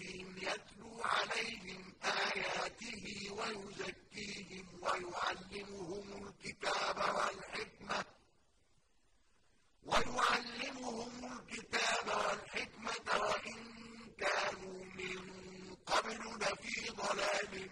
يَتْلُو عَلَيْهِمْ آيَاتِهِ وَيُزَكِّيهِمْ وَيُعَلِّمُهُمُ الْكِتَابَ وَالْحِكْمَةَ وَإِن كَانُوا مِن قَبْلُ لَفِي ضَلَالٍ